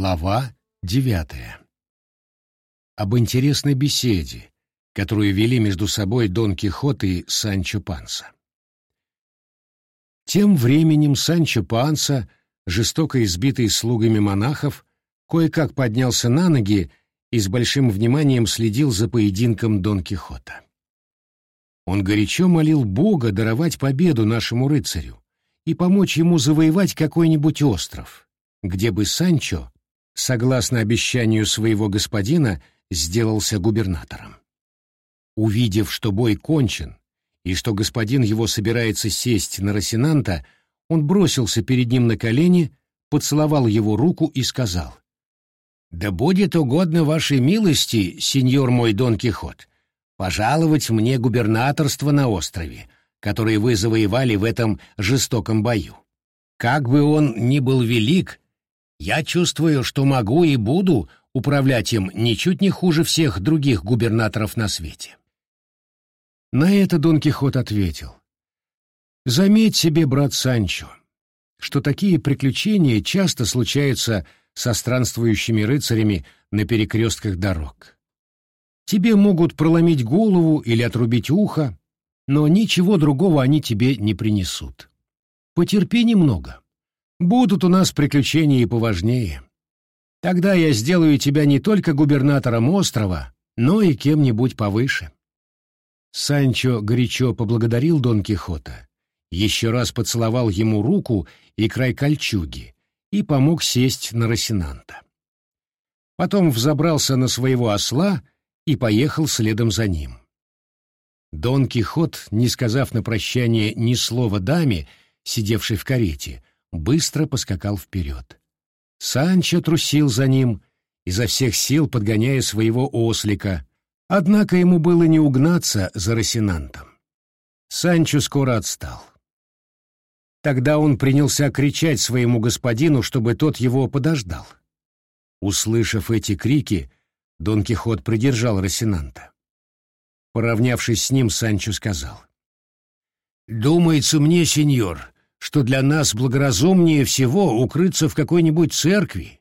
Глава девятая. Об интересной беседе, которую вели между собой Дон Кихот и Санчо Панса. Тем временем Санчо Панса, жестоко избитый слугами монахов, кое-как поднялся на ноги и с большим вниманием следил за поединком Дон Кихота. Он горячо молил Бога даровать победу нашему рыцарю и помочь ему завоевать какой-нибудь остров, где бы Санчо согласно обещанию своего господина, сделался губернатором. Увидев, что бой кончен, и что господин его собирается сесть на Росинанта, он бросился перед ним на колени, поцеловал его руку и сказал, «Да будет угодно вашей милости, сеньор мой Дон Кихот, пожаловать мне губернаторство на острове, который вы завоевали в этом жестоком бою. Как бы он ни был велик, я чувствую, что могу и буду управлять им ничуть не хуже всех других губернаторов на свете. На это Дон Кихот ответил. Заметь себе, брат Санчо, что такие приключения часто случаются со странствующими рыцарями на перекрестках дорог. Тебе могут проломить голову или отрубить ухо, но ничего другого они тебе не принесут. Потерпи немного. Будут у нас приключения и поважнее. Тогда я сделаю тебя не только губернатором острова, но и кем-нибудь повыше. Санчо горячо поблагодарил Дон Кихота, еще раз поцеловал ему руку и край кольчуги и помог сесть на Росинанта. Потом взобрался на своего осла и поехал следом за ним. Дон Кихот, не сказав на прощание ни слова даме, сидевшей в карете, быстро поскакал вперед. Санчо трусил за ним, изо всех сил подгоняя своего ослика, однако ему было не угнаться за Росинантом. Санчо скоро отстал. Тогда он принялся кричать своему господину, чтобы тот его подождал. Услышав эти крики, Дон Кихот придержал Росинанта. Поравнявшись с ним, Санчо сказал. «Думается мне, сеньор, что для нас благоразумнее всего укрыться в какой-нибудь церкви,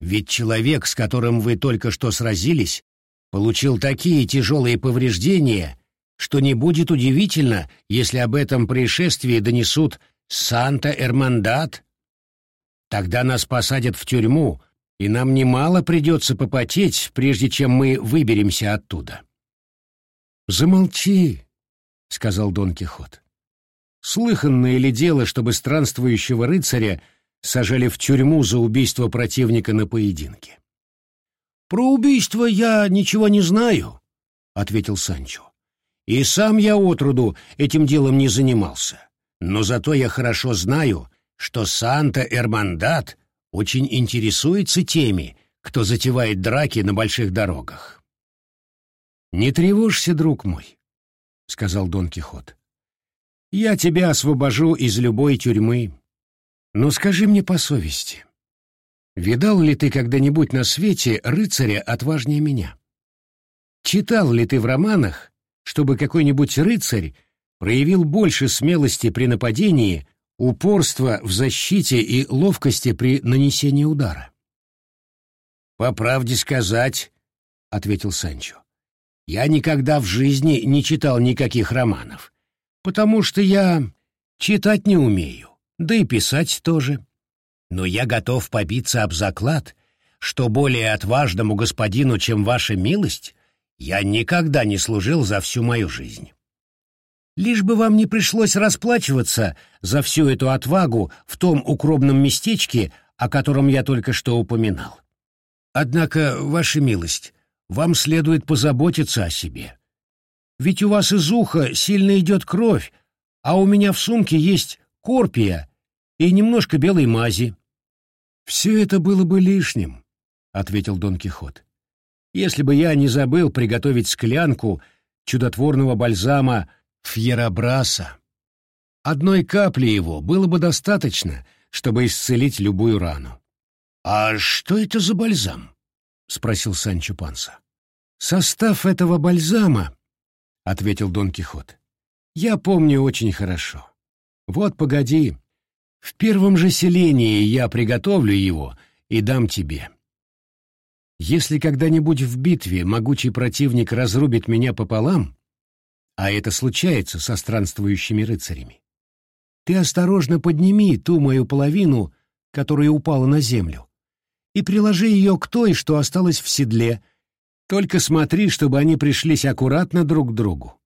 ведь человек, с которым вы только что сразились, получил такие тяжелые повреждения, что не будет удивительно, если об этом происшествии донесут Санта-Эрмандат. Тогда нас посадят в тюрьму, и нам немало придется попотеть, прежде чем мы выберемся оттуда. «Замолчи», — сказал Дон Кихот. Слыханное ли дело, чтобы странствующего рыцаря сажали в тюрьму за убийство противника на поединке? «Про убийство я ничего не знаю», — ответил Санчо. «И сам я отроду этим делом не занимался. Но зато я хорошо знаю, что Санта-Эрмандат очень интересуется теми, кто затевает драки на больших дорогах». «Не тревожься, друг мой», — сказал Дон Кихот. Я тебя освобожу из любой тюрьмы. Но скажи мне по совести, видал ли ты когда-нибудь на свете рыцаря отважнее меня? Читал ли ты в романах, чтобы какой-нибудь рыцарь проявил больше смелости при нападении, упорства в защите и ловкости при нанесении удара? «По правде сказать», — ответил Санчо, — «я никогда в жизни не читал никаких романов потому что я читать не умею, да и писать тоже. Но я готов побиться об заклад, что более отважному господину, чем ваша милость, я никогда не служил за всю мою жизнь. Лишь бы вам не пришлось расплачиваться за всю эту отвагу в том укромном местечке, о котором я только что упоминал. Однако, ваша милость, вам следует позаботиться о себе. Ведь у вас из уха сильно идет кровь, а у меня в сумке есть корпия и немножко белой мази. — Все это было бы лишним, — ответил Дон Кихот, — если бы я не забыл приготовить склянку чудотворного бальзама Фьерабраса. Одной капли его было бы достаточно, чтобы исцелить любую рану. — А что это за бальзам? — спросил Санчо Панса. — Состав этого бальзама — ответил Дон Кихот. «Я помню очень хорошо. Вот погоди. В первом же селении я приготовлю его и дам тебе. Если когда-нибудь в битве могучий противник разрубит меня пополам, а это случается со странствующими рыцарями, ты осторожно подними ту мою половину, которая упала на землю, и приложи ее к той, что осталась в седле, только смотри, чтобы они пришлись аккуратно друг к другу.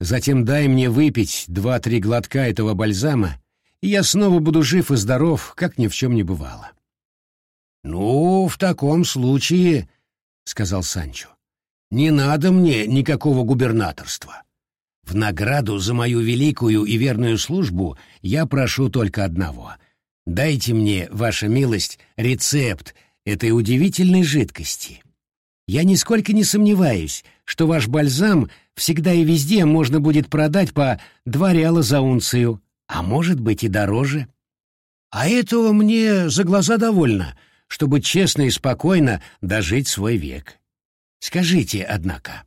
Затем дай мне выпить два-три глотка этого бальзама, и я снова буду жив и здоров, как ни в чем не бывало. — Ну, в таком случае, — сказал Санчо, — не надо мне никакого губернаторства. В награду за мою великую и верную службу я прошу только одного. Дайте мне, ваша милость, рецепт этой удивительной жидкости. Я нисколько не сомневаюсь, что ваш бальзам всегда и везде можно будет продать по два реала за унцию, а может быть и дороже. А этого мне за глаза довольно, чтобы честно и спокойно дожить свой век. Скажите, однако,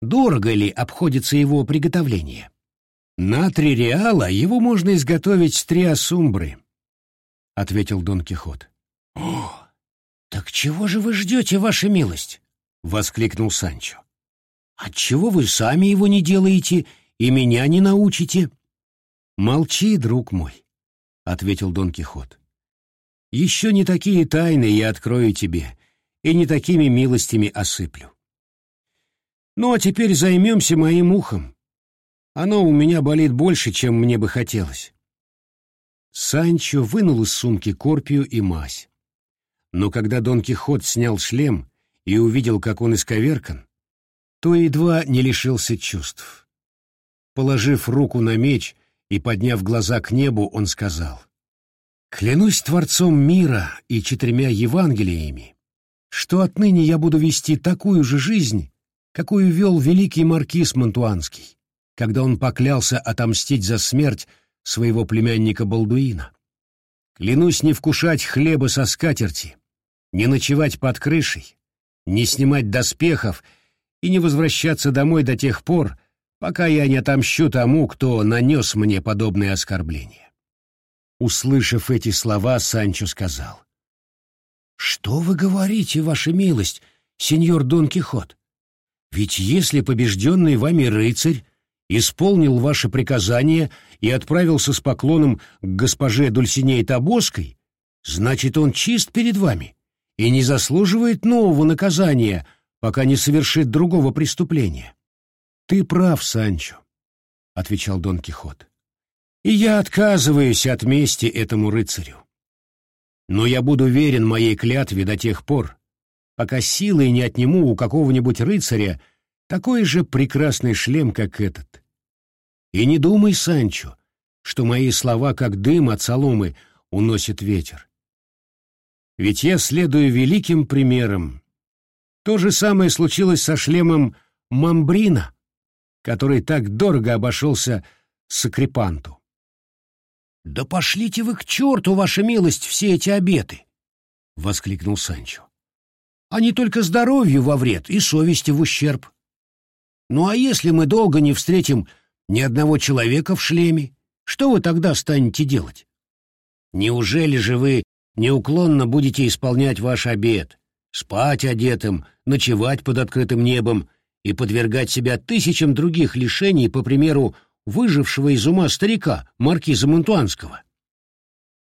дорого ли обходится его приготовление? На три реала его можно изготовить с три асумбры, — ответил Дон Кихот. — О, так чего же вы ждете, ваша милость? — воскликнул Санчо. — Отчего вы сами его не делаете и меня не научите? — Молчи, друг мой, — ответил Дон Кихот. — Еще не такие тайны я открою тебе и не такими милостями осыплю. Ну а теперь займемся моим ухом. Оно у меня болит больше, чем мне бы хотелось. Санчо вынул из сумки корпию и мазь. Но когда Дон Кихот снял шлем и увидел, как он исковеркан, то едва не лишился чувств. Положив руку на меч и подняв глаза к небу, он сказал, «Клянусь Творцом мира и четырьмя Евангелиями, что отныне я буду вести такую же жизнь, какую вел великий маркиз Монтуанский, когда он поклялся отомстить за смерть своего племянника Балдуина. Клянусь не вкушать хлеба со скатерти, не ночевать под крышей, не снимать доспехов и не возвращаться домой до тех пор, пока я не отомщу тому, кто нанес мне подобное оскорбление. Услышав эти слова, Санчо сказал. «Что вы говорите, ваша милость, сеньор Дон Кихот? Ведь если побежденный вами рыцарь исполнил ваше приказание и отправился с поклоном к госпоже Дульсиней Табоской, значит, он чист перед вами и не заслуживает нового наказания, пока не совершит другого преступления. Ты прав, Санчо, — отвечал Дон Кихот, — и я отказываюсь от мести этому рыцарю. Но я буду верен моей клятве до тех пор, пока силой не отниму у какого-нибудь рыцаря такой же прекрасный шлем, как этот. И не думай, Санчо, что мои слова, как дым от соломы, уносит ветер. Ведь я следую великим примерам. То же самое случилось со шлемом Мамбрина, который так дорого обошелся Сакрипанту. «Да пошлите вы к черту, ваша милость, все эти обеты!» — воскликнул Санчо не только здоровью во вред и совести в ущерб. Ну а если мы долго не встретим ни одного человека в шлеме, что вы тогда станете делать? Неужели же вы неуклонно будете исполнять ваш обет, спать одетым, ночевать под открытым небом и подвергать себя тысячам других лишений, по примеру выжившего из ума старика, маркиза Монтуанского?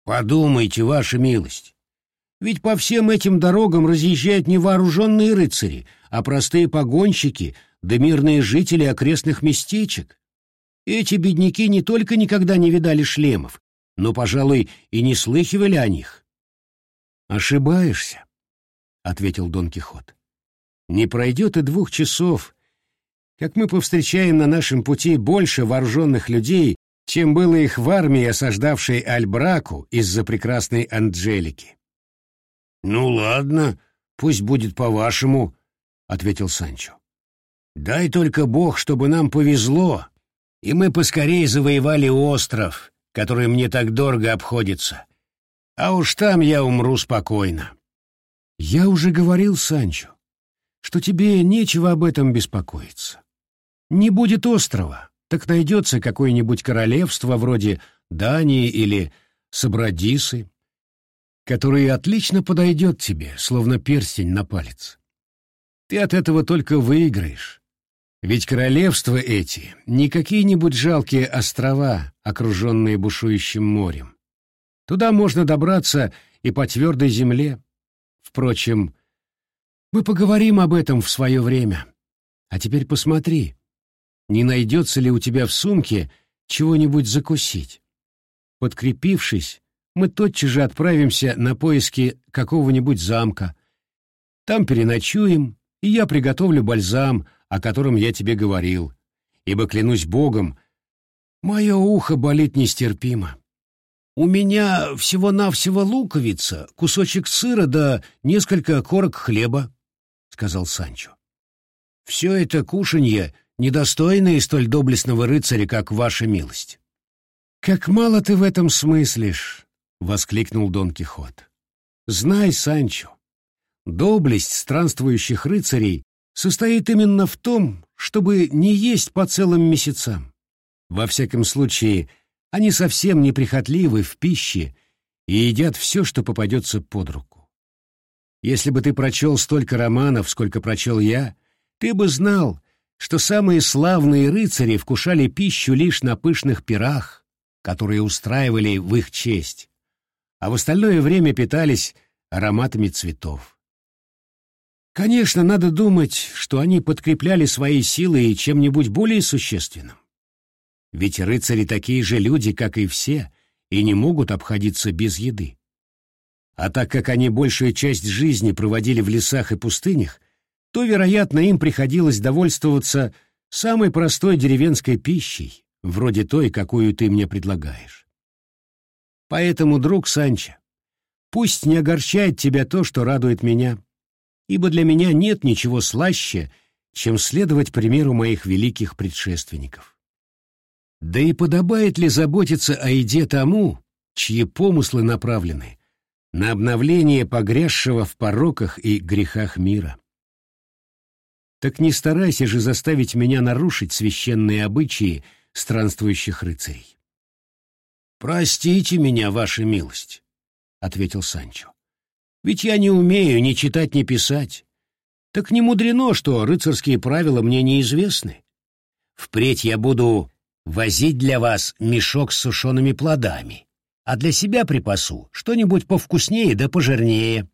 Подумайте, ваша милость, ведь по всем этим дорогам разъезжают не вооруженные рыцари, а простые погонщики да мирные жители окрестных местечек. Эти бедняки не только никогда не видали шлемов, но, пожалуй, и не слыхивали о них. «Ошибаешься», — ответил Дон Кихот. «Не пройдет и двух часов, как мы повстречаем на нашем пути больше вооруженных людей, чем было их в армии, осаждавшей Альбраку из-за прекрасной Анджелики. «Ну ладно, пусть будет по-вашему», — ответил Санчо. «Дай только Бог, чтобы нам повезло, и мы поскорее завоевали остров, который мне так дорого обходится. А уж там я умру спокойно». «Я уже говорил, Санчо, что тебе нечего об этом беспокоиться. Не будет острова, так найдется какое-нибудь королевство вроде Дании или Сабрадисы, который отлично подойдет тебе, словно перстень на палец. Ты от этого только выиграешь. Ведь королевства эти не какие-нибудь жалкие острова, окруженные бушующим морем. Туда можно добраться и по твердой земле. Впрочем, мы поговорим об этом в свое время. А теперь посмотри, не найдется ли у тебя в сумке чего-нибудь закусить. Подкрепившись, мы тотчас же отправимся на поиски какого-нибудь замка. Там переночуем, и я приготовлю бальзам, о котором я тебе говорил, ибо, клянусь Богом, мое ухо болит нестерпимо. У меня всего-навсего луковица, кусочек сыра да несколько корок хлеба, — сказал Санчо. Все это кушанье недостойное столь доблестного рыцаря, как ваша милость. «Как мало ты в этом смыслишь!» — воскликнул Дон Кихот. «Знай, Санчо, доблесть странствующих рыцарей состоит именно в том, чтобы не есть по целым месяцам. Во всяком случае, они совсем неприхотливы в пище и едят все, что попадется под руку. Если бы ты прочел столько романов, сколько прочел я, ты бы знал, что самые славные рыцари вкушали пищу лишь на пышных пирах, которые устраивали в их честь, а в остальное время питались ароматами цветов. Конечно, надо думать, что они подкрепляли свои силы чем-нибудь более существенным. Ведь рыцари такие же люди, как и все, и не могут обходиться без еды. А так как они большую часть жизни проводили в лесах и пустынях, то, вероятно, им приходилось довольствоваться самой простой деревенской пищей, вроде той, какую ты мне предлагаешь. Поэтому, друг Санчо, пусть не огорчает тебя то, что радует меня, ибо для меня нет ничего слаще, чем следовать примеру моих великих предшественников. Да и подобает ли заботиться о еде тому, чьи помыслы направлены на обновление погрязшего в пороках и грехах мира? Так не старайся же заставить меня нарушить священные обычаи странствующих рыцарей. «Простите меня, ваша милость», — ответил Санчо. «Ведь я не умею ни читать, ни писать. Так не мудрено, что рыцарские правила мне неизвестны. Впредь я буду возить для вас мешок с сушеными плодами, а для себя припасу что-нибудь повкуснее да пожирнее».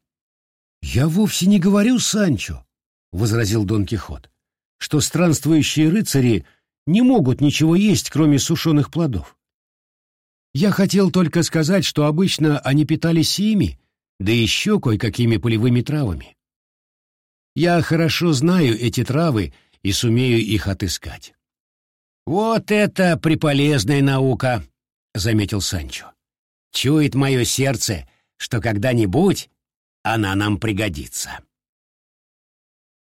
«Я вовсе не говорю, Санчо», — возразил Дон Кихот, — «что странствующие рыцари не могут ничего есть, кроме сушеных плодов. Я хотел только сказать, что обычно они питались ими, да еще кое-какими полевыми травами. Я хорошо знаю эти травы и сумею их отыскать. «Вот это приполезная наука!» — заметил Санчо. «Чует мое сердце, что когда-нибудь она нам пригодится».